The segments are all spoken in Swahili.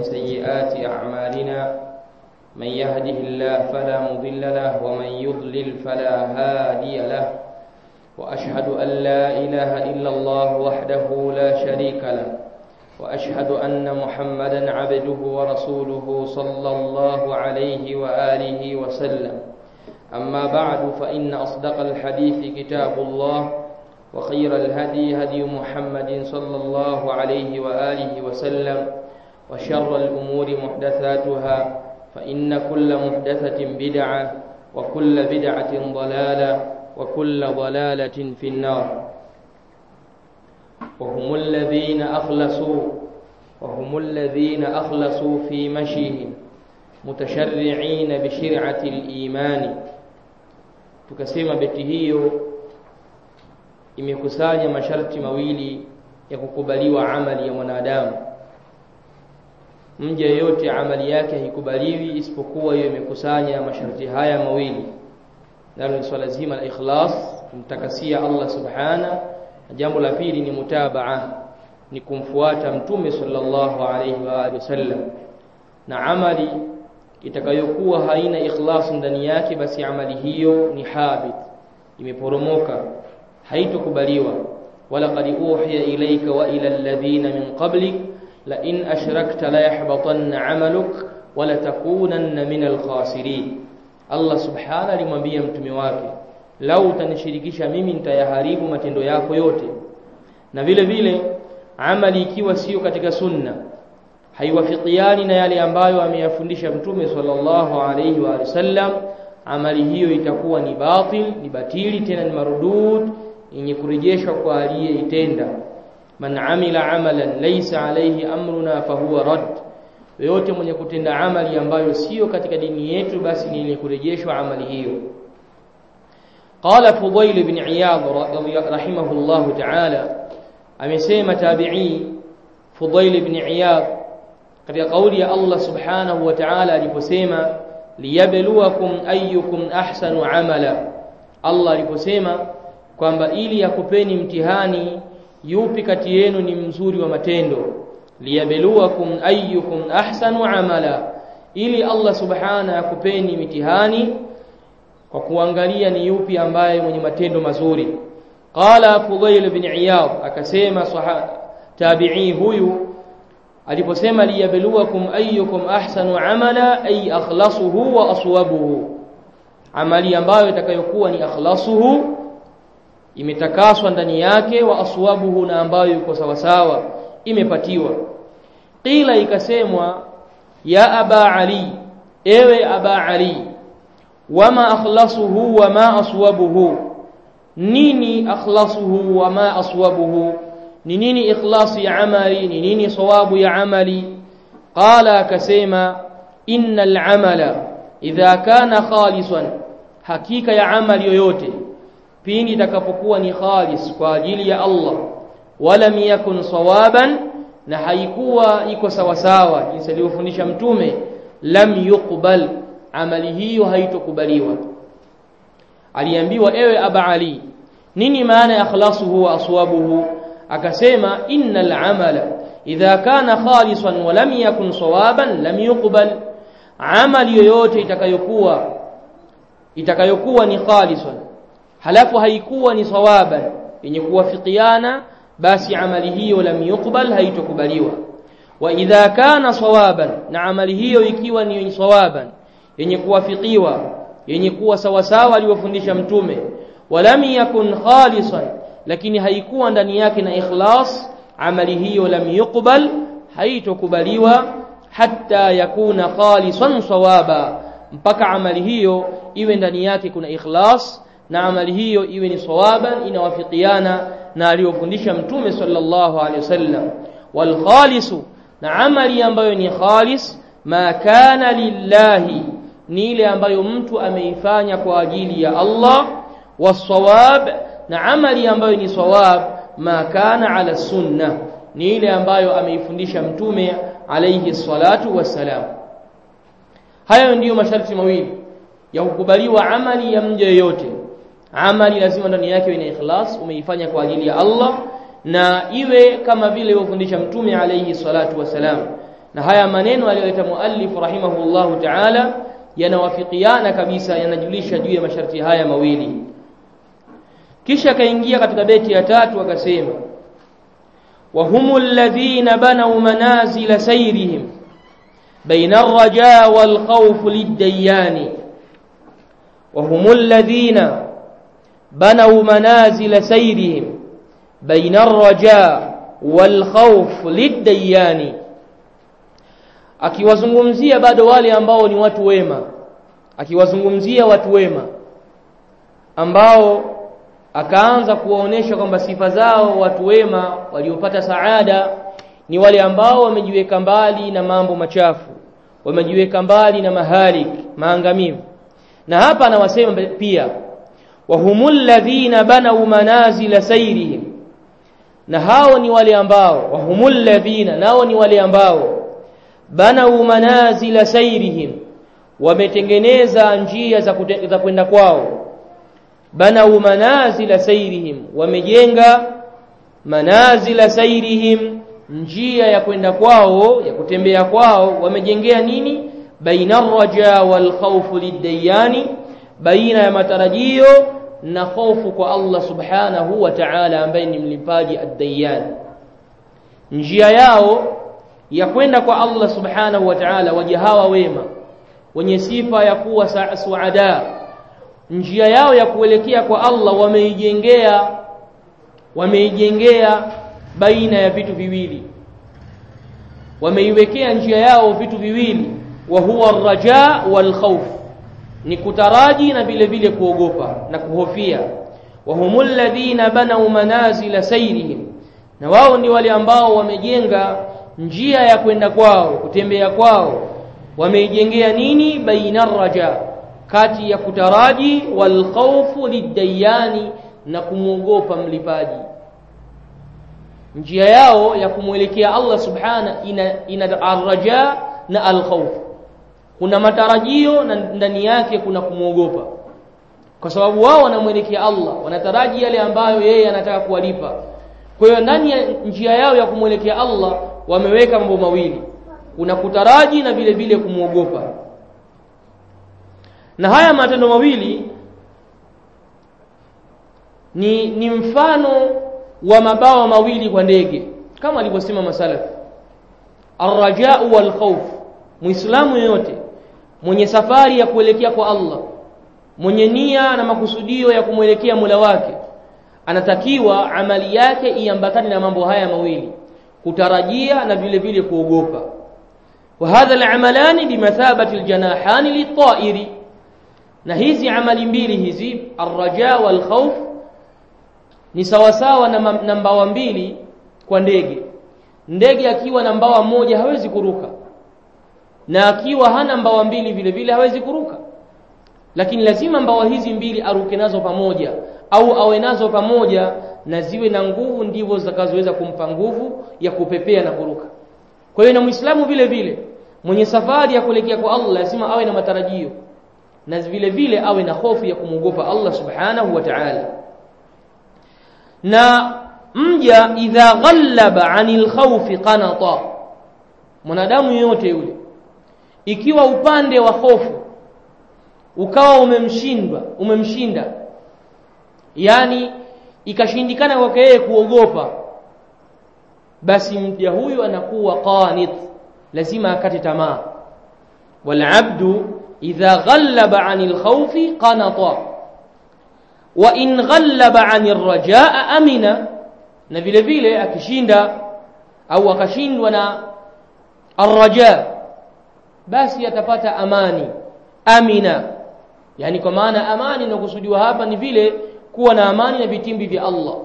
ومن سيئات أعمالنا من يهده الله فلا مضل له ومن يضلل فلا هادي له وأشهد أن لا إله إلا الله وحده لا شريك له وأشهد أن محمدا عبده ورسوله صلى الله عليه وآله وسلم. أما بعد فإن أصدق الحديث كتاب الله وخير الهدي هدي محمد صلى الله عليه وآله وسلم. وشر الأمور محدثاتها فإن كل محدثة بدعة وكل بدعة ضلالة وكل ضلالة في النار. وهم الذين أخلصوا وهم الذين أخلصوا في مشيهم متشرعين بشرعة الإيمان. tukasema beti hiyo imekusanya masharti mawili ya kukubaliwa amali mja yeyote amali yake haikubaliwi isipokuwa hiyo imekusanya masharti haya mawili. Nalo ni swala zima la ikhlas kumtakasia Allah subhana na jambo la pili ni mutabaa ni kumfuata mtume sallallahu alayhi wa alihi wasallam. Na amali itakayokuwa haina ikhlas ndani yake basi amali hiyo ni habit imeporomoka haitokubaliwa. Wala qad uhiya ilayka wa ila alladhina min qablik la in ashrakta la yahbatanna amaluk wa la takunanna min alkhasirin Allah subhanahu alimwambia mtume wake lau utanishirikisha mimi nitayaharibu matendo yako yote na vile vile amali ikiwa sio katika sunna haiwafikiani na yale ambayo ameyafundisha mtume sallallahu alayhi wa sallam amali hiyo itakuwa ni batil ni batili tena ni marudud yenye kurejeshwa kwa aliyeitenda man amila amalan laysa alayhi amruna fahuwa rad yoyote mwenye kutenda amali ambayo siyo katika dini yetu basi ni yenye kurejeshwa amali hiyo. Qala fudail ibn iyad rahimahullah ta'ala amesema tabi'i fudail ibn iyad katika kauli ya Allah subhanahu wa ta'ala aliposema liyabluwakum ayyukum ahsanu amala. Allah aliposema kwamba ili yakupeni mtihani yupi kati yenu ni mzuri wa matendo? Liyabluwakum ayyukum ahsanu amala ili Allah subhana akupeni mitihani kwa kuangalia ni yupi ambaye mwenye matendo mazuri. Qala Fudail ibn Iyad akasema tabi'i huyu aliposema liyabluwakum ayyukum ahsanu amala ay akhlasuhu wa aswabuhu. Amali ambayo itakayokuwa ni akhlasuhu imetakaswa ndani yake wa aswabuhu na ambayo yuko sawa sawa imepatiwa. Qila ikasemwa ya aba ali ewe aba ali wama akhlasuhu wama aswabuhu? Nini akhlasuhu wama aswabuhu? Ni nini ikhlasi ya amali? Ni nini sawabu ya amali? Qala akasema innal amala idha kana khalisan. Hakika ya amali yoyote pindi itakapokuwa ni khalis kwa ajili ya Allah walam yakun sawaban na haikuwa iko sawasawa sawa jinsi alivyofundisha mtume lam yuqbal amali hiyo haitokubaliwa. Aliambiwa ewe aba ali nini maana ya ikhlasuhu wa aswabuhu? Akasema innal amala idha kana khalisan wa lam yakun sawaban lam yuqbal. Amali yoyote itakayokuwa itakayokuwa ni khalisan halafu haikuwa ni sawaba yenye kuwafikiana basi amali hiyo lam yuqbal haitokubaliwa. Wa idha kana sawaban na amali hiyo ikiwa ni sawaban yenye kuwafikiwa yenye kuwa sawasawa aliyofundisha mtume. Walam yakun khalisan lakini haikuwa ndani yake na ikhlas amali hiyo lam yuqbal haitokubaliwa hatta yakuna khalisan sawaba mpaka amali hiyo iwe ndani yake kuna ikhlas na amali hiyo iwe ni sawaban inawafikiana na aliyofundisha mtume sallallahu alaihi wasallam. Wal khalisu na amali ambayo ni khalis ma kana lillahi ni ile ambayo mtu ameifanya kwa ajili ya Allah. Wasawab na amali ambayo ni sawab ma kana ala sunna ni ile ambayo ameifundisha mtume alayhi salatu wassalam. Hayo ndiyo masharti mawili ya kukubaliwa amali ya mja yoyote amali lazima ndani yake ina ikhlas umeifanya kwa ajili ya Allah na iwe kama vile alivyofundisha mtume alayhi salatu wasalam na haya maneno aliyoleta muallif rahimahullahu ta'ala yanawafikiana kabisa yanajulisha juu ya masharti haya mawili. Kisha kaingia katika beti ya tatu akasema wa humul ladhina banaw manazila sayrihim baina ar-raja wal khawf lid-dayani wa humul ladhina banaw منازل سيرهم بين الرجاء والخوف للديان. Akiwazungumzia bado wale ambao ni watu wema akiwazungumzia watu wema ambao akaanza kuwaonesha kwamba sifa zao watu wema waliopata saada ni wale ambao wamejiweka mbali na mambo machafu wamejiweka mbali na mahalik maangamivu. Na hapa anawasema pia wahumul ladhina banau manazila sayrihim. Na hao ni wale ambao wahumul ladhina nao ni wale ambao banau manazila sayrihim wametengeneza njia za, za kwenda kwao. Banau manazila sayrihim wamejenga manazila sayrihim njia ya kwenda kwao ya kutembea kwao. Wamejengea nini? Baina raja wal khawf lidayani baina ya matarajio na hofu kwa Allah subhanahu wa ta'ala ambaye ni mlipaji ad-dayyan. Njia yao ya kwenda kwa Allah subhanahu wa ta'ala waja hawa wema wenye sifa ya kuwa suada njia yao ya kuelekea kwa Allah wameijengea wameijengea baina ya vitu viwili. Wameiwekea njia yao vitu viwili wa huwa ar-raja wal khawf ni kutaraji na vile vile kuogopa na kuhofia. Wa humul ladhina banau manazila sayrihim. Na wao ni wale ambao wamejenga njia ya kwenda kwao kutembea kwao. Wameijengea nini? Baina raja kati ya kutaraji wal khawfu lidayani na kumwogopa mlipaji. Njia yao ya kumwelekea Allah subhana ina, ina arraja na alkhawf kuna matarajio na ndani yake kuna kumwogopa kwa sababu wao wanamwelekea Allah wanataraji yale ambayo yeye anataka kuwalipa. Kwa hiyo ndani ya njia yao ya kumwelekea Allah wameweka mambo mawili. Kuna kutaraji na vile vile kumwogopa na haya matendo mawili ni, ni mfano wa mabawa mawili kwa ndege. Kama alivyosema masalaf arrajau wal khawf muislamu yoyote mwenye safari ya kuelekea kwa Allah mwenye nia na makusudio ya kumwelekea Mola wake anatakiwa amali yake iambatane na mambo haya mawili kutarajia na vile vile kuogopa. Wa hadha al-amalani bimathabati al-janahani lit-ta'iri na hizi amali mbili hizi arraja wal khawf ni sawasawa na, mbawa mbili kwa ndege. Ndege akiwa na mbawa moja hawezi kuruka na akiwa hana mbawa mbili vile vile hawezi kuruka. Lakini lazima mbawa hizi mbili aruke nazo pamoja au awe nazo pamoja na ziwe na nguvu ndivyo zitakazoweza kumpa nguvu ya kupepea na kuruka. Kwa hiyo na muislamu vile vile mwenye safari ya kuelekea kwa Allah lazima awe na matarajio. Na vile vile awe na hofu ya kumwogopa Allah subhanahu wa ta'ala. Na mja idha ghalaba anil khawfi qanata. Mwanadamu yote yule ikiwa upande wa hofu ukawa umemshindwa umemshinda yani ikashindikana kwake yeye kuogopa basi mja huyu anakuwa qanit lazima akate tamaa wal abdu idha ghallaba anil khawfi qanata wa in ghallaba anir rajaa amina na vile vile akishinda au akashindwa na arraja basi atapata amani amina yani kwa maana amani inakusudiwa hapa ni vile kuwa na amani na vitimbi vya Allah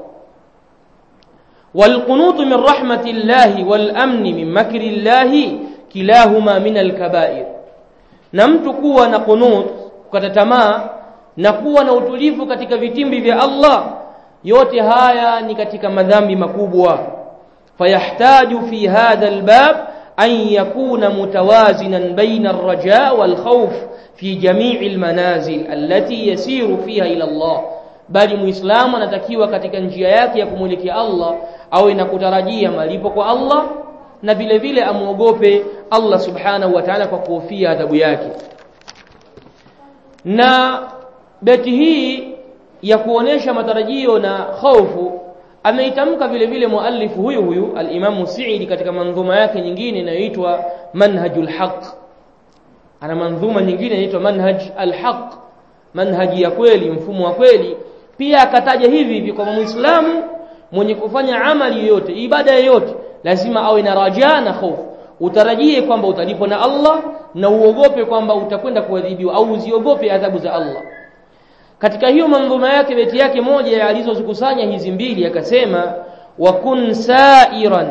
والقنوط من رحمة الله والأمن من مكر الله كلاهما من الكبائر na mtu kuwa na qunut kukata tamaa na kuwa na utulivu katika vitimbi vya Allah yote haya ni katika madhambi makubwa fayahtaju fi hadha albab yakuna mutawazinan baina arraja wal khawf fi jami'i almanazil allati yasiru fiha ila Allah bali muislamu anatakiwa katika njia yake ya kumwelekea Allah awe na kutarajia malipo kwa Allah na vile vile amuogope Allah subhanahu wa ta'ala kwa kuhofia adhabu yake na beti hii ya kuonesha matarajio na hofu ameitamka vile vile muallifu huyu huyu al-Imam Sa'idi katika manzuma yake nyingine inayoitwa Manhajul Haq ana manzuma nyingine inaitwa Manhaj al-Haq manhaji ya kweli mfumo wa kweli. Pia akataja hivi hivi kwa muislamu mwenye kufanya amali yoyote ibada yoyote lazima awe na rajaa na hofu utarajie kwamba utalipwa na Allah na uogope kwamba utakwenda kuadhibiwa au uziogope adhabu za Allah katika hiyo mandhuma yake beti yake moja alizozikusanya hizi mbili akasema wa kun sa'iran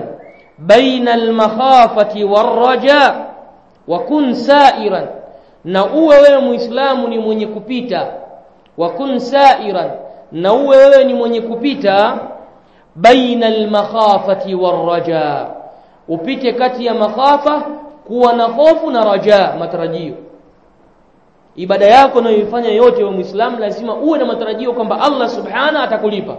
baina al-makhafati war-raja. Wa kun sa'iran na uwe wewe muislamu ni mwenye kupita. Wa kun sa'iran na uwe wewe ni mwenye kupita baina al-makhafati war-raja. Upite kati ya makhafa kuwa na hofu na raja matarajio ibada yako unayoifanya yote wa muislamu lazima uwe na matarajio kwamba Allah subhana atakulipa.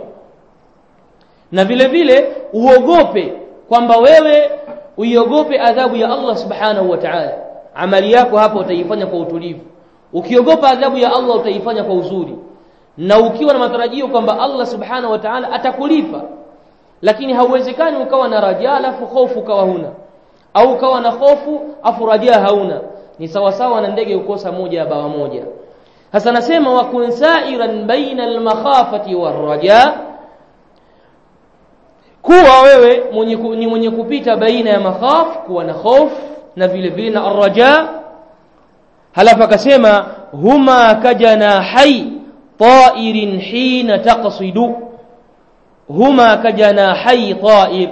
Na vile vile uogope kwamba wewe uiogope adhabu ya Allah subhanahu wa ta'ala. Amali yako hapa utaifanya kwa utulivu. Ukiogopa adhabu ya Allah utaifanya kwa uzuri. Na ukiwa na matarajio kwamba Allah subhanahu wa ta'ala atakulipa lakini hauwezekani ukawa na raja alafu hofu ukawa huna. Au ukawa na hofu afu raja hauna ni sawa sawa na ndege ukosa moja ya bawa moja. Hasa nasema wa kun sa'iran baina al-makhafati kuwa wewe mwenye ni mwenye kupita baina ya makhaf kuwa na hofu na vile vile na ar-raja. Halafu akasema huma kajana hay ta'irin hina taqsidu. Huma kajana hay ta'ir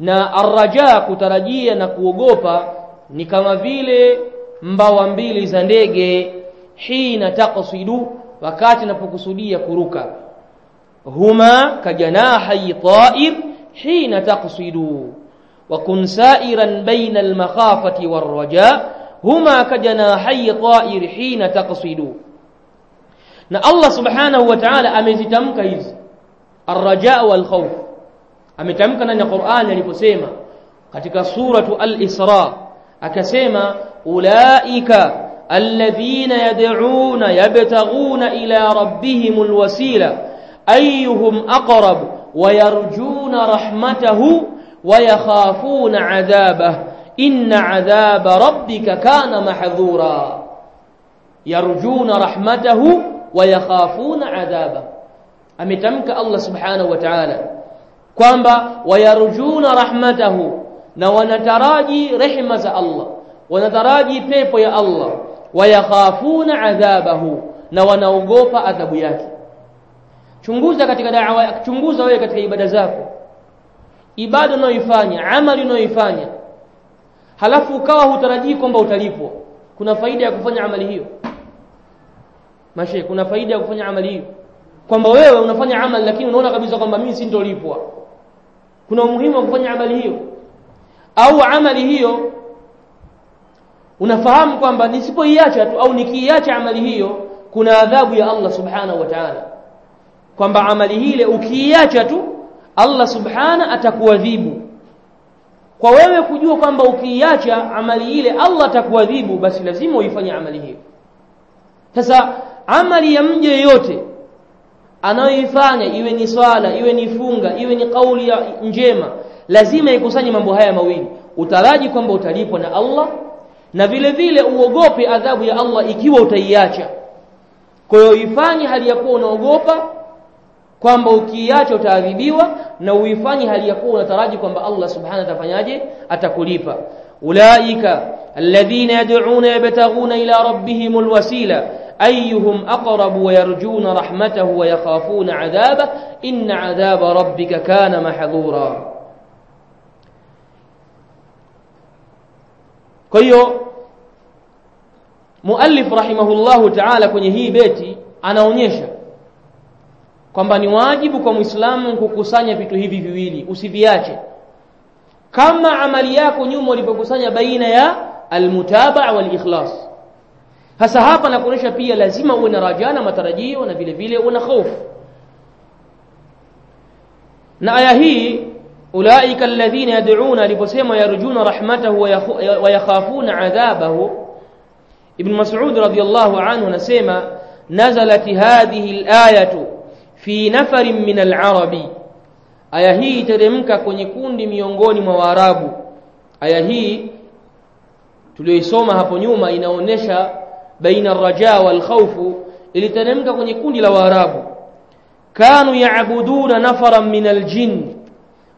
na ar-raja kutarajia na kuogopa ni kama vile mbawa mbili za ndege hina taqsidu wakati unapokusudia kuruka. Huma kajanahi ta'ir hina taqsidu. Kun sa'iran baina al-makhafati war-raja huma kajanahi ta'ir hina taqsidu. Na Allah subhanahu wa ta'ala amezitamka hizi. Ar-raja wal-khawf. Ametamka ndani ya Qur'an aliposema katika suratu al-Isra akasema ulaika alladhina yad'una yabtaghuna ila rabbihimul wasila ayyuhum aqrab wa yarjuna rahmatahu wa yakhafuna 'adhabahu inna 'adhaba rabbika kana mahdhura yarjuna rahmatahu wa yakhafuna 'adhabahu ametamka Allah subhanahu wa ta'ala kwamba wayarjuna rahmatahu na wanataraji rehema za Allah wanataraji pepo ya Allah. Wayakhafuna adhabahu na wanaogopa adhabu yake. Chunguza katika da'wa chunguza wewe katika ibada zako. Ibada unayoifanya amali unayoifanya. Halafu ukawa hutarajii kwamba utalipwa. Kuna faida ya kufanya amali hiyo? Mashe kuna faida ya kufanya amali hiyo? Kwamba wewe unafanya amali lakini unaona kabisa kwamba mimi sintolipwa kuna umuhimu wa kufanya amali hiyo au amali hiyo unafahamu kwamba nisipoiacha tu au nikiiacha amali hiyo kuna adhabu ya Allah subhanahu wa ta'ala. Kwamba amali hile ukiiacha tu Allah subhana atakuadhibu. Kwa wewe kujua kwamba ukiiacha amali ile Allah atakuadhibu basi lazima uifanye amali hiyo. Sasa amali ya mje yote anayoifanya iwe ni swala iwe ni funga iwe ni kauli njema lazima ikusanye mambo haya mawili utaraji kwamba utalipwa na Allah na vile vile uogope adhabu ya Allah ikiwa utaiacha kwa hiyo ifanye hali ya kuwa unaogopa kwamba ukiiacha utaadhibiwa na uifanye hali ya kuwa unataraji kwamba Allah subhanahu atafanyaje atakulipa ulaika alladhina yad'una yabtaghuna ila rabbihimul wasila أيهم أقرب ويرجون رحمته ويخافون عذابه إن عذاب ربك كان محظورا kwa hiyo muallif rahimahullahu ta'ala kwenye hii beti anaonyesha kwamba ni wajibu kwa muislamu kukusanya vitu hivi viwili usiviache. Kama amali yako nyuma ulipokusanya baina ya almutabaa walikhlas. Hasa hapa nakuonesha pia lazima uwe na raja na matarajio na vile vile uwe na hofu na aya hii ulaika alladhina yad'una aliposema yarjuna rahmatahu wa yakhafuna adhabahu. Ibn mas'ud radiyallahu anhu anasema nazalat hadhihi al-ayatu fi nafarin min alarabi. Aya hii teremka kwenye kundi miongoni mwa waarabu. Aya hii tuliyoisoma hapo nyuma inaonyesha baina raja wal khawfu iliteremka kwenye kundi la waarabu. Kanu yaabuduna nafaran min aljin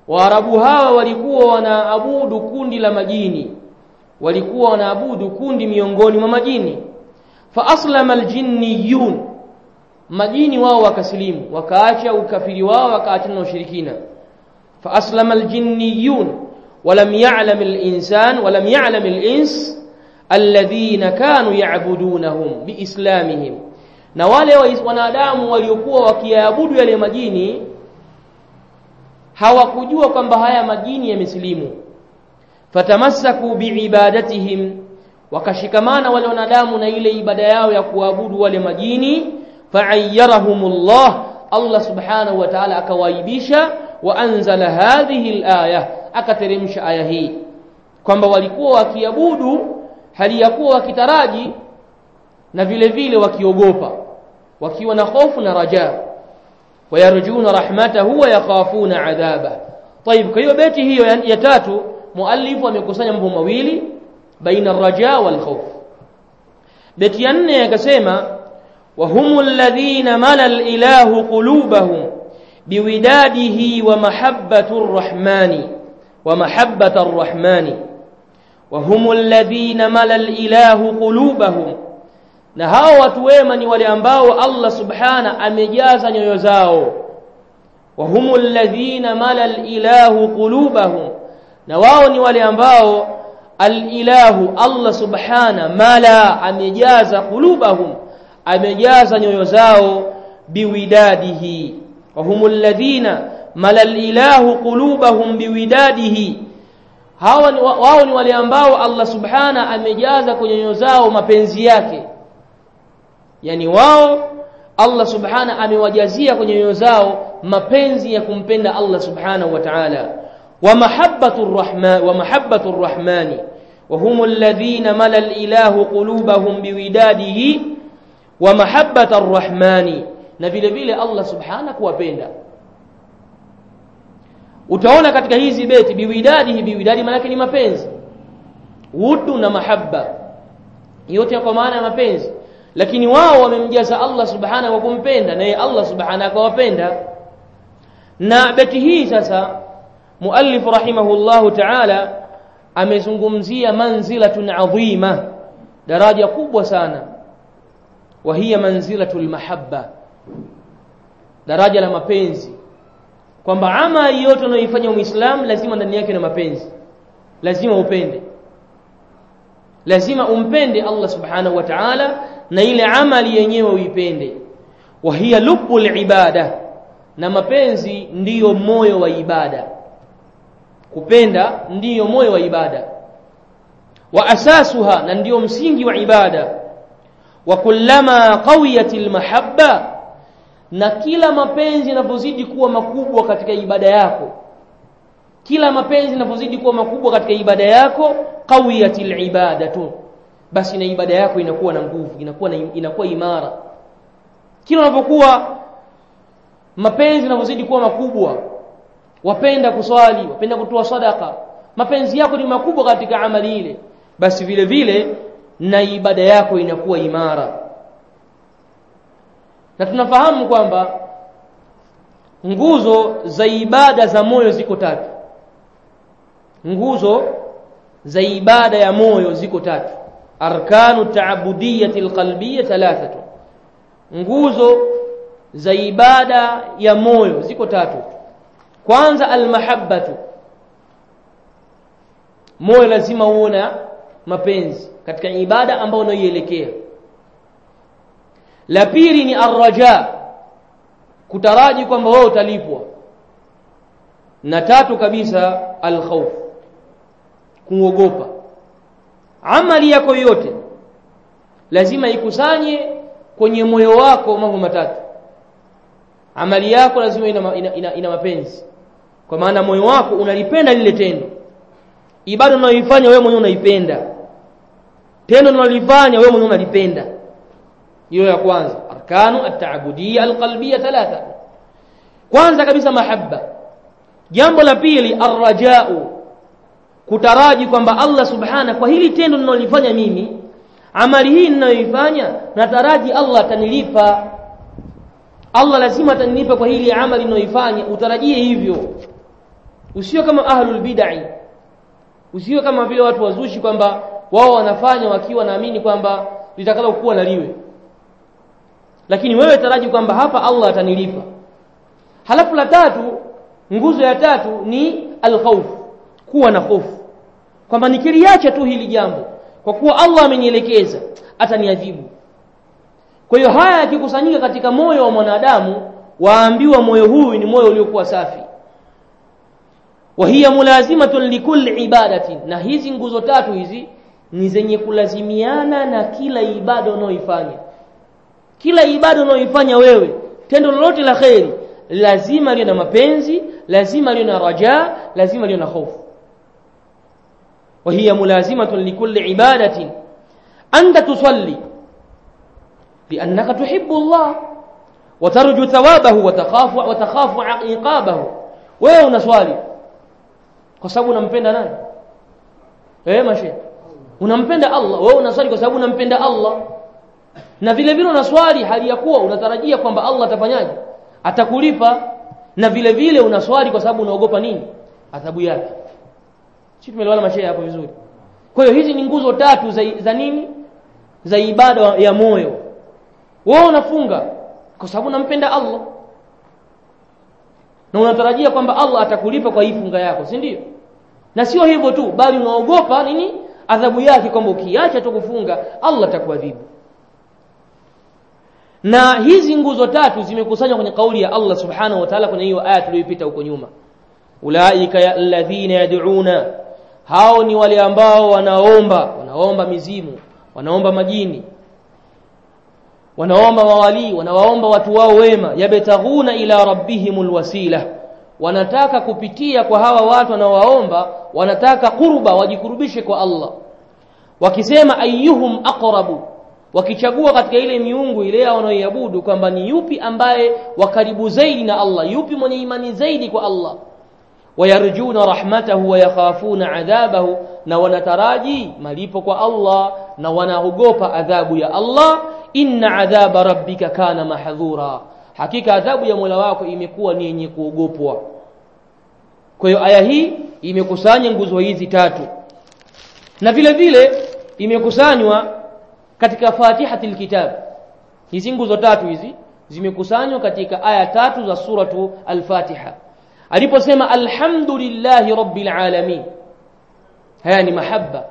Waarabu hawa walikuwa wanaabudu kundi la majini. Walikuwa wanaabudu kundi miongoni mwa majini. Fa aslama aljinniyun majini wao wakasilimu wakaacha ukafiri wao wakaacha na ushirikina. Fa aslama aljinniyun walam ya'lam alinsan walam ya'lam alins alladhina kanu ya'budunahum biislamihim na wale wanadamu waliokuwa wakiabudu yale majini hawakujua kwamba haya majini yamesilimu fatamassaku biibadatihim wakashikamana wale wanadamu na ile ibada yao ya kuabudu wale majini fa'ayyarahumullah Allah subhanahu wa ta'ala akawaibisha wa anzala hadhihi al-aya akateremsha aya hii kwamba walikuwa wakiabudu hali ya kuwa wakitaraji na vile vile wakiogopa wakiwa na hofu na raja ويرجون رحمته ويخافون عذابه. طيب كيو بيتي هيو يعني يتاتو مؤلف ومكسانيا مبو مويلي بين الرجاء والخوف. بيتي يعني أني يكسيما وهم الذين مل الإله قلوبهم بوداده ومحبة الرحمن ومحبة الرحمن. وهم الذين مل الإله قلوبهم na hao watu wema ni wale ambao Allah subhana amejaza nyoyo zao. Wa humul ladhina mala alilahu qulubahum. Na wao ni wale ambao alilahu Allah subhana mala amejaza qulubahum amejaza nyoyo zao biwidadihi. Wa humul ladhina mala ilahu qulubahum biwidadihi. Hawa wao ni wale ambao Allah subhana amejaza kwenye nyoyo zao mapenzi yake yani wao Allah subhana amewajazia kwenye nyoyo zao mapenzi ya kumpenda Allah subhanahu wa ta'ala. Wa mahabbatu rahman wa mahabbatu rahmani wa hum alladhina mala ilahu qulubahum biwidadihi wa mahabbata arrahmani na vile vile Allah subhana kuwapenda. Utaona katika hizi beti biwidadihi biwidadi maana ni mapenzi. Wudu na mahabba yote kwa maana ya mapenzi lakini wao wamemjaza Allah subhanahu wa kumpenda naye Allah subhanahu akawapenda. Na beti hii sasa muallif rahimahullahu ta'ala amezungumzia manzilatun adhima daraja kubwa sana. Wa hiya manzilatul mahabba daraja la mapenzi. Kwamba amali yote unayoifanya muislamu lazima ndani yake na mapenzi. Lazima upende. Lazima umpende Allah subhanahu wa ta'ala na ile amali yenyewe uipende. Wa hiya lubbul ibada na mapenzi ndiyo moyo wa ibada. Kupenda ndiyo moyo wa ibada. Wa asasuha na ndiyo msingi wa ibada. Wa kullama qawiyatil mahabba na kila mapenzi yanapozidi kuwa makubwa katika ibada yako. Kila mapenzi yanapozidi kuwa makubwa katika ibada yako qawiyatil ibadatu basi na ibada yako inakuwa na nguvu inakuwa na, inakuwa imara. Kila unapokuwa mapenzi yanazidi kuwa makubwa wapenda kuswali wapenda kutoa sadaka mapenzi yako ni makubwa katika amali ile basi vile vile na ibada yako inakuwa imara. Na tunafahamu kwamba nguzo za ibada za moyo ziko tatu. Nguzo za ibada ya moyo ziko tatu arkanu taabudiyati alqalbiyya thalathatu nguzo za ibada ya moyo ziko tatu. Kwanza almahabbatu. Moyo lazima uona mapenzi katika ibada ambayo unaoielekea la pili ni arraja kutaraji kwamba wewe utalipwa. Na tatu kabisa alkhawf kuogopa amali yako yote lazima ikusanye kwenye moyo wako mambo matatu. Amali yako lazima ina, ina, ina, ina mapenzi. Kwa maana moyo wako unalipenda lile tendo. Ibada unayoifanya wewe mwenyewe unaipenda. Tendo unalifanya wewe mwenyewe unalipenda. Hiyo ya kwanza. Arkanu at-ta'budiyya al-qalbiyya thalatha. Kwanza kabisa mahabba. Jambo la pili arrajau kutaraji kwamba Allah subhana kwa hili tendo ninalolifanya mimi amali hii ninayoifanya nataraji Allah atanilipa. Allah lazima atanilipa kwa hili amali ninayoifanya utarajie hivyo. Usio kama ahlul bid'ah. Usio kama vile watu wazushi kwamba wao wanafanya wakiwa naamini kwamba litakalo kuwa naliwe lakini wewe taraji kwamba hapa Allah atanilipa. Halafu la tatu nguzo ya tatu ni alkhawf kuwa na hofu kwamba nikiliacha tu hili jambo kwa kuwa Allah amenielekeza ataniadhibu. Kwa hiyo haya yakikusanyika katika moyo wa mwanadamu waambiwa moyo huu ni moyo uliokuwa safi. Wa hiya mulazimatun likulli ibadati na hizi nguzo tatu hizi ni zenye kulazimiana na kila ibada unaoifanya kila ibada unaoifanya wewe tendo lolote la kheri lazima liwe na mapenzi lazima liwe na rajaa lazima liwe na hofu وهي ملازمة لكل عبادة أنت تصلي لأنك تحب الله وترجو ثوابه وتخاف وتخاف عقابه wewe unaswali kwa sababu unampenda nani eh mashe unampenda Allah wewe unaswali kwa sababu unampenda Allah na vile vile unaswali hali ya kuwa unatarajia kwamba Allah atafanyaje atakulipa na vile vile unaswali kwa sababu unaogopa nini adhabu yake sisi tumeelewana mashehe hapo vizuri. Kwa hiyo hizi ni nguzo tatu za, za nini? Za ibada ya moyo. Wewe unafunga kwa sababu unampenda Allah. Na unatarajia kwamba Allah atakulipa kwa hii funga yako si ndio? Na sio hivyo tu bali unaogopa nini? Adhabu yake kwamba ukiacha tu kufunga Allah atakuadhibu. Na hizi nguzo tatu zimekusanywa kwenye kauli ya Allah subhanahu wa ta'ala kwenye hiyo aya tuliyoipita huko nyuma. Ulaika alladhina yad'una hao ni wale ambao wanaomba wanaomba mizimu wanaomba majini wanaomba mawali wanawaomba watu wao wema. Yabtaghuna ila rabbihimul wasila wanataka kupitia kwa hawa watu wanaowaomba wanataka kurba wajikurubishe kwa Allah. Wakisema ayyuhum aqrabu wakichagua katika ile miungu ile wanaoiabudu kwamba ni yupi ambaye wakaribu zaidi na Allah yupi mwenye imani zaidi kwa Allah wayarjuna rahmatahu wayakhafuna adhabahu na wanataraji malipo kwa Allah na wanaogopa adhabu ya Allah. Inna adhaba rabbika kana mahdhura. Hakika adhabu ya Mola wako imekuwa ni yenye kuogopwa. Kwa hiyo aya hii imekusanya nguzo hizi tatu. Na vile vile imekusanywa katika Fatihatil Kitab. Hizi nguzo tatu hizi zimekusanywa katika aya tatu za suratu Al-Fatiha aliposema alhamdulillahi rabbil alamin. Haya ni mahabba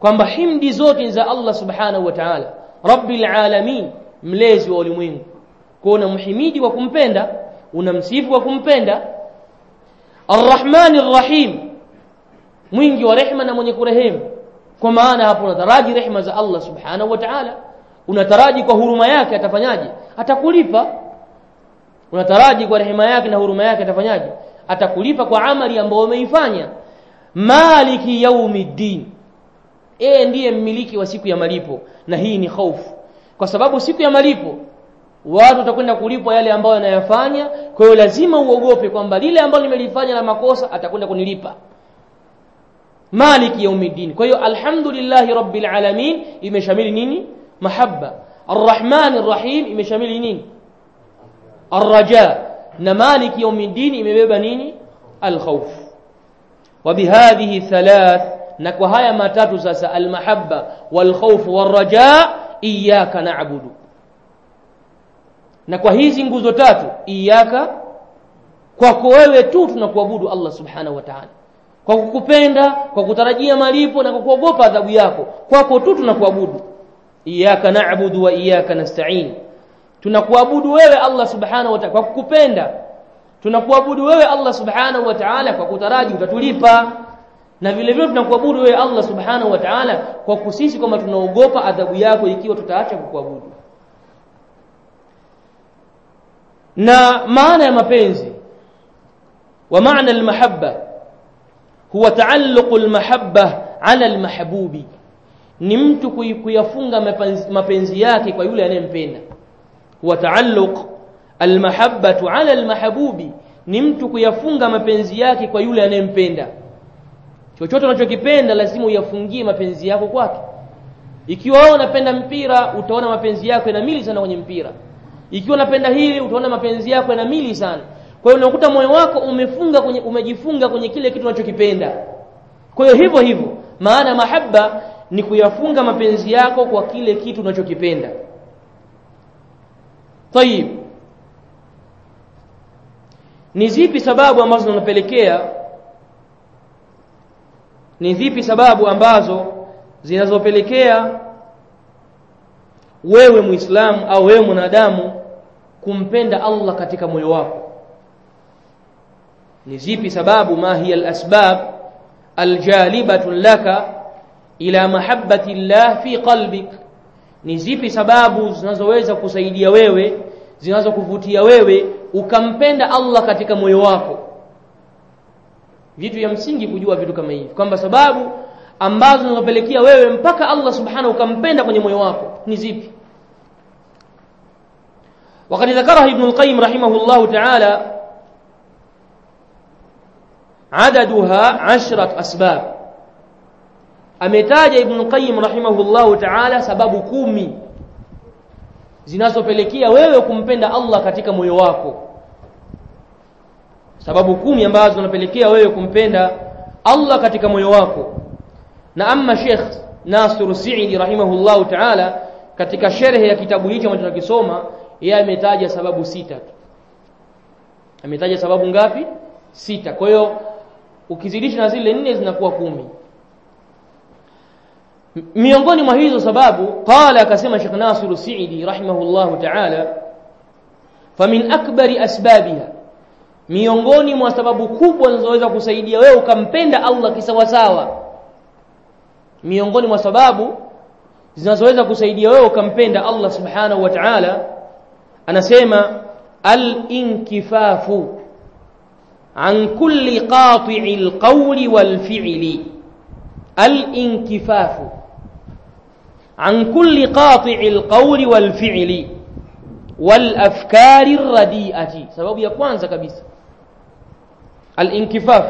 kwamba himdi zote za Allah subhanahu wa ta'ala. Rabbil alamin mlezi wa ulimwengu. Kwa unamhimidi wa kumpenda unamsifu wa kumpenda. Arrahmanir rahim mwingi wa rehema na mwenye kurehemu. Kwa maana hapo unataraji rehema za Allah subhanahu wa ta'ala. Unataraji kwa huruma yake atafanyaje? Atakulipa unataraji kwa rehema yake na huruma yake atafanyaje? Atakulipa kwa amali ambayo umeifanya. Maliki yaumiddin. Yeye ndiye mmiliki wa siku ya malipo na hii ni hofu kwa sababu siku ya malipo watu watakwenda kulipwa yale ambayo wanayafanya. Kwa hiyo lazima uogope kwamba lile ambalo nimelifanya la makosa atakwenda kunilipa. Maliki yaumiddin. Kwa hiyo alhamdulillahi rabbil alamin imeshamili nini? Mahabba. Arrahmanir rahim imeshamili nini arraja na maliki yaumiddin imebeba nini alkhawf وبهذه ثلاث na kwa haya matatu sasa almahabba walkhawf warraja iyyaka na'budu na kwa hizi nguzo tatu iyyaka kwako wewe tu tunakuabudu Allah subhanahu wa ta'ala kwa kukupenda kwa kutarajia malipo na kwa kuogopa adhabu yako kwako tu tunakuabudu iyyaka na'budu wa iyyaka nasta'in tunakuabudu wewe Allah subhanahu wa ta'ala kwa kukupenda. Tunakuabudu wewe Allah subhanahu wa ta'ala kwa kutaraji utatulipa. Na vile vile tunakuabudu wewe Allah subhanahu wa ta'ala kwa kusisi kwamba tunaogopa adhabu yako ikiwa tutaacha kukuabudu. Na maana ya mapenzi. Wa maana almahabba. Huwa taalluqu almahabba ala almahbubi. Ni mtu kuyafunga mapenzi, yake kwa yule anayempenda huwa taalluq almahabbatu ala almahbubi ni mtu kuyafunga mapenzi yake kwa yule anayempenda. Chochote unachokipenda lazima uyafungie mapenzi yako kwake. Ikiwa wewe unapenda mpira utaona mapenzi yako na mili sana kwenye mpira. Ikiwa unapenda hili utaona mapenzi yako na mili sana. Kwa hiyo unakuta moyo wako umefunga kwenye umejifunga kwenye kile kitu unachokipenda. Kwa hiyo hivyo hivyo maana mahaba ni kuyafunga mapenzi yako kwa kile kitu unachokipenda tayib ni zipi sababu ambazo zinapelekea ni zipi sababu ambazo zinazopelekea wewe muislamu au wewe mwanadamu kumpenda Allah katika moyo wako? Ni zipi sababu? Ma hiya alasbab aljalibatu laka ila mahabbati llah fi qalbik. Ni zipi sababu zinazoweza kusaidia wewe zinazokuvutia wewe ukampenda Allah katika moyo wako vitu vya msingi kujua vitu kama hivi kwamba sababu ambazo zinazopelekea wewe mpaka Allah subhanahu ukampenda kwenye moyo wako ni zipi وقد ذكرها ابن القيم رحمه الله تعالى عددها عشرة أسباب ametaja ibn qayyim rahimahullahu ta'ala sababu kumi zinazopelekea wewe kumpenda Allah katika moyo wako. Sababu kumi ambazo zinapelekea wewe kumpenda Allah katika moyo wako. Na amma Sheikh Nasir Sa'idi rahimahullahu ta'ala katika sherehe ya kitabu hicho ambacho tunakisoma yeye ametaja sababu sita tu. Ametaja sababu ngapi? Sita. Kwa hiyo ukizidisha na zile nne zinakuwa kumi miongoni mwa hizo sababu qala akasema Sheikh Nasir Sa'idi rahimahullahu ta'ala famin akbari asbabiha. Miongoni mwa sababu kubwa zinazoweza kusaidia wewe ukampenda Allah kisawasawa. Miongoni mwa sababu zinazoweza kusaidia wewe ukampenda Allah subhanahu wa ta'ala anasema al-inkifafu an kulli qati'il qawli wal fi'li. Al-inkifafu an kulli qati'il qawli wal fi'li wal afkari radi'ati sababu ya kwanza kabisa al-inkifaf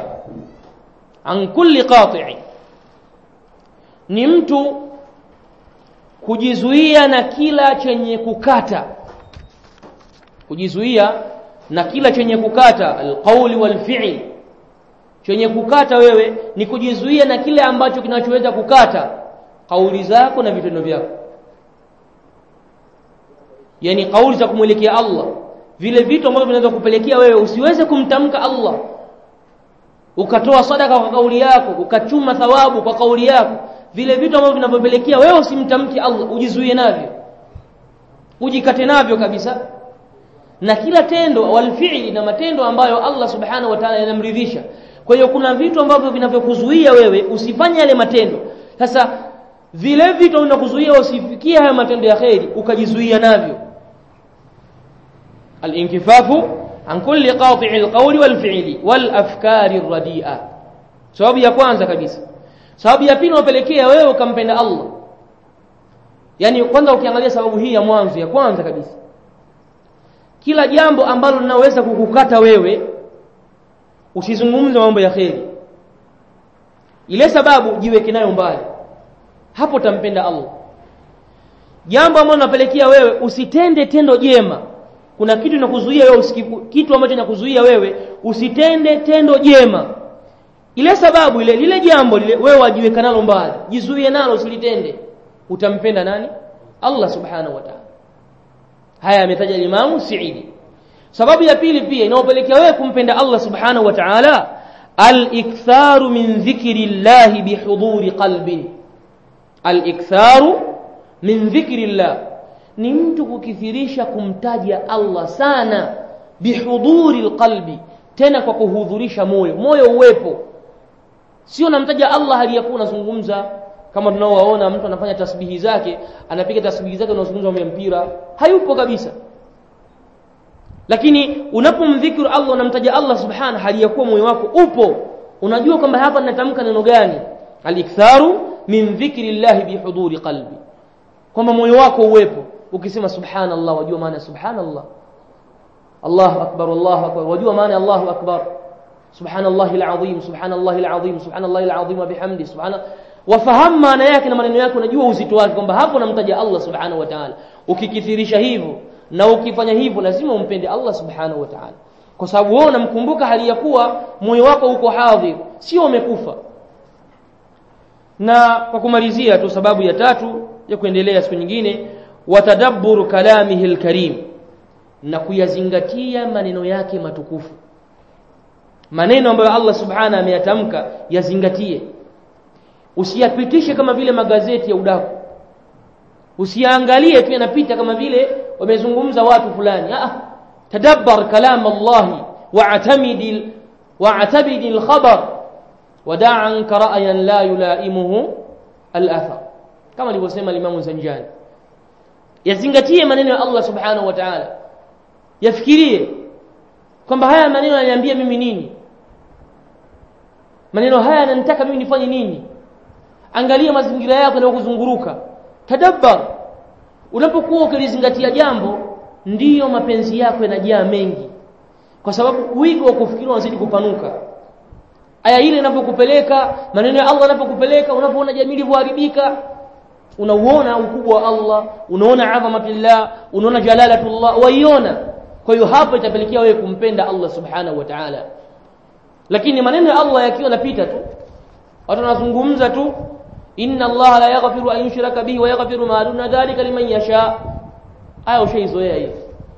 an kulli qati'i ni mtu kujizuia na kila chenye kukata. Kujizuia na kila chenye kukata. Alqauli walfi'l. Chenye kukata wewe ni kujizuia na kile ambacho kinachoweza kukata kauli zako na vitendo vyako. Yani kauli za kumwelekea Allah. Vile vitu ambavyo vinaweza kupelekea wewe usiweze kumtamka Allah. Ukatoa sadaka kwa kauli yako ukachuma thawabu kwa kauli yako. Vile vitu ambavyo vinavyopelekea wewe usimtamki Allah ujizuie navyo. Ujikate navyo kabisa. Na kila tendo walfi'li na matendo ambayo Allah subhanahu wa ta'ala yanamridhisha. Kwa hiyo kuna vitu ambavyo vinavyokuzuia wewe usifanye yale matendo. Sasa vile vitu vinakuzuia usifikie haya matendo ya kheri ukajizuia navyo. Al-inkifafu an kulli qati'i al-qawli wal-fi'li wal-afkari ar-radi'a sababu ya kwanza kabisa. Sababu ya pili inapelekea wewe ukampenda Allah. Yani kwanza ukiangalia sababu hii ya mwanzo ya kwanza kabisa. Kila jambo ambalo linaweza kukukata wewe usizungumze mambo ya kheri. Ile sababu jiweke nayo mbali hapo utampenda Allah. Jambo ambalo linapelekea wewe usitende tendo jema. Kuna kitu kinakuzuia wewe usikipu, kitu ambacho kinakuzuia wewe usitende tendo jema. Ile sababu ile lile jambo lile wewe wajiweka nalo mbali. Jizuie nalo usilitende. Utampenda nani? Allah subhanahu wa ta'ala. Haya ametaja Imam Sa'idi. Sababu ya pili pia inayopelekea wewe kumpenda Allah subhanahu wa ta'ala al-iktharu min dhikri Allah bihuduri qalbin al-iktharu min dhikrillah. Ni mtu kukithirisha kumtaja Allah sana bihuduri alqalbi tena kwa kuhudhurisha moyo. Moyo uwepo. Sio namtaja Allah haliyakuwa unazungumza. Kama tunaowaona mtu anafanya tasbihi zake anapiga tasbihi zake unazungumza mambo ya mpira. Hayupo kabisa. Lakini unapomdhikru Allah unamtaja Allah subhanahu hali ya moyo wako upo. Unajua kwamba hapa ninatamka neno gani? Aliktharu min dhikri llahi bihuduri qalbi. Kwamba moyo wako uwepo ukisema subhanallah wajua maana subhanallah. Allahu akbar Allahu akbar wajua maana Allahu akbar. Subhanallah alazim subhanallah alazim subhanallah alazim wa bihamdi subhana wafahamu maana yake na maneno yake unajua uzito wake kwamba hapo namtaja Allah subhanahu wa ta'ala. Ukikithirisha hivyo na ukifanya hivyo lazima umpende Allah subhanahu wa ta'ala. Kwa sababu wewe unamkumbuka hali ya kuwa moyo wako uko hadhir sio umekufa na kwa kumalizia tu sababu ya tatu ya kuendelea siku nyingine watadabburu kalamihi alkarim na kuyazingatia maneno yake matukufu. Maneno ambayo Allah subhanahu ameyatamka yazingatie. Usiyapitishe kama vile magazeti ya udaku. Usiangalie tu yanapita kama vile wamezungumza watu fulani. Ah tadabbar kalam Allah wa'tamid wa'tabid al-khabar wada'an ra'yan la yulaimuhu al-athar. Kama alivyosema Imam Zanjani. Yazingatie maneno ya Allah subhanahu wa ta'ala. Yafikirie kwamba haya maneno yananiambia mimi nini. Maneno haya yananitaka mimi nifanye nini. Angalia mazingira yako yanayokuzunguruka. Tadabbar unapokuwa ukilizingatia jambo ndiyo mapenzi yako yanajaa mengi. Kwa sababu wigo wa kufikiri unazidi kupanuka aya ile inapokupeleka maneno ya Allah yanapokupeleka unapoona jamii ilivyoharibika unauona ukubwa wa Allah unaona adhamatillah unaona jalalatullah waiona kwa hiyo hapo itapelekea wewe kumpenda Allah subhanahu wa ta'ala lakini maneno ya Allah yakiwa napita tu watu wanazungumza tu inna Allah la yaghfiru an yushraka bihi wa yaghfiru ma duna dhalika liman yasha aya ushaizoea hiyo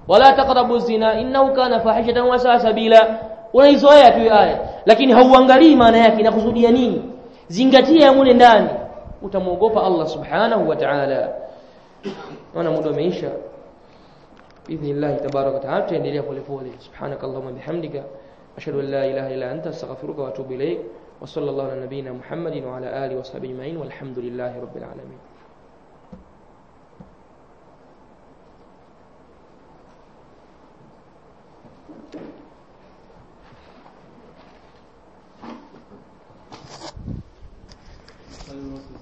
wala taqrabu zina innahu kana fahishatan wa sa'a sabila unaizoea tu aya. Lakini hauangalii maana yake inakusudia nini? Zingatia mune ndani. Utamwogopa Allah subhanahu wa ta'ala. Wana muda umeisha. باذن الله تبارك وتعالى تنديليا قولي قولي سبحانك اللهم وبحمدك اشهد ان لا اله الا انت استغفرك واتوب اليك وصلى الله على نبينا محمد وعلى اله وصحبه اجمعين والحمد لله رب العالمين 嗯。